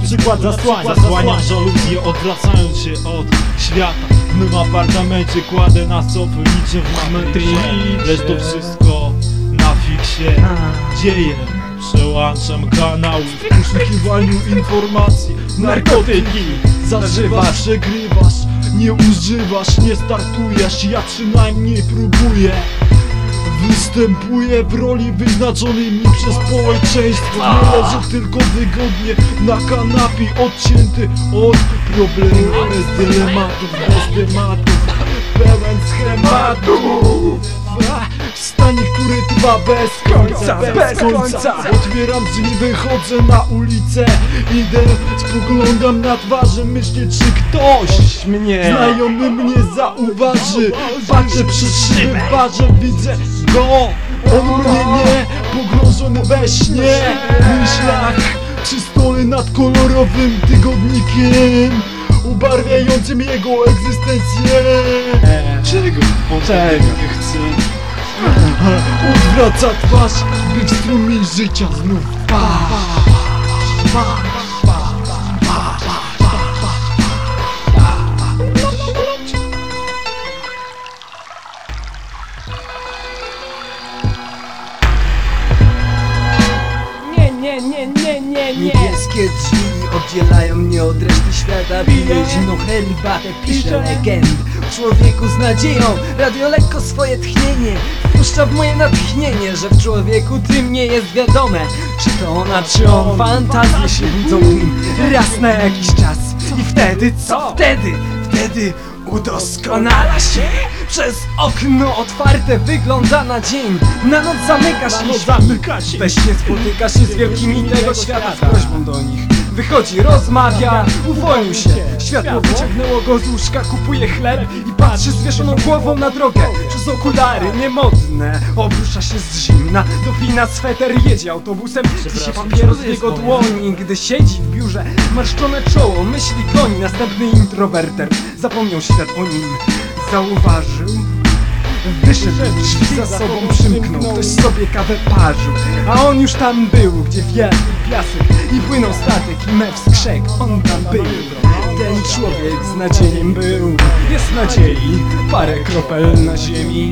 przykład zasłania. Zasłaniam żaluzję, odwracając się od świata. W mym apartamencie kładę na sofę niczym w Matrixie Lecz to wszystko na fiksie. Dzieje Przełączam kanały w poszukiwaniu informacji. Narkotyki zażywasz, przegrywasz Nie używasz, nie startujesz. Ja przynajmniej próbuję Występuję w roli wyznaczonej mi przez społeczeństwo. Nie leżę tylko wygodnie na kanapie Odcięty od problemów Bez dylematów, bez tematów Pełen schematów stanie, który trwa bez końca Bez końca. Otwieram drzwi, wychodzę na ulicę. Idę, spoglądam na twarze Myślę, czy ktoś mnie. Znajomy mnie zauważy. Patrzę przez szybę w barze, widzę go. On mnie nie, pogrążony we śnie. Myślach przy stole nad kolorowym tygodnikiem Ubarwiającym jego egzystencję. Czego? on Czego? nie chce? Odwraca twarz, by w strumień życia znów paść Nie, nie, nie, nie, nie, nie. Niebieskie drzwi oddzielają mnie od reszty świata. Piję zimną herbatę, piszę legendy. W człowieku z nadzieją, radio lekko swoje tchnienie Wpuszcza w moje natchnienie, że w człowieku tym nie jest wiadome Czy to ona, czy on, fantazje się budzą w nim Raz na jakiś czas. I wtedy co? Wtedy, wtedy udoskonala się. Przez okno otwarte wygląda na dzień. Na noc zamyka się No świat. zamyka się. We śnie spotyka się z wielkimi tego świata. Z prośbą do nich Wychodzi, rozmawia, uwolnił się. Światło wyciągnęło go z łóżka, kupuje chleb I patrzy zwieszoną głową na drogę. Przez okulary niemodne Obrusza się z zimna, dopina sweter Jedzie autobusem, się papieros w jego dłoni Gdy siedzi w biurze, marszczone czoło Myśli goni, następny introwerter. Zapomniał świat o nim Zauważył Wyszedł, drzwi za sobą przymknął Ktoś sobie kawę parzył. A on już tam był, gdzie wiatr piasek I płynął statek i mew skrzek On tam był. Ten człowiek z nadziejem był. Jest nadziei Parę kropel na ziemi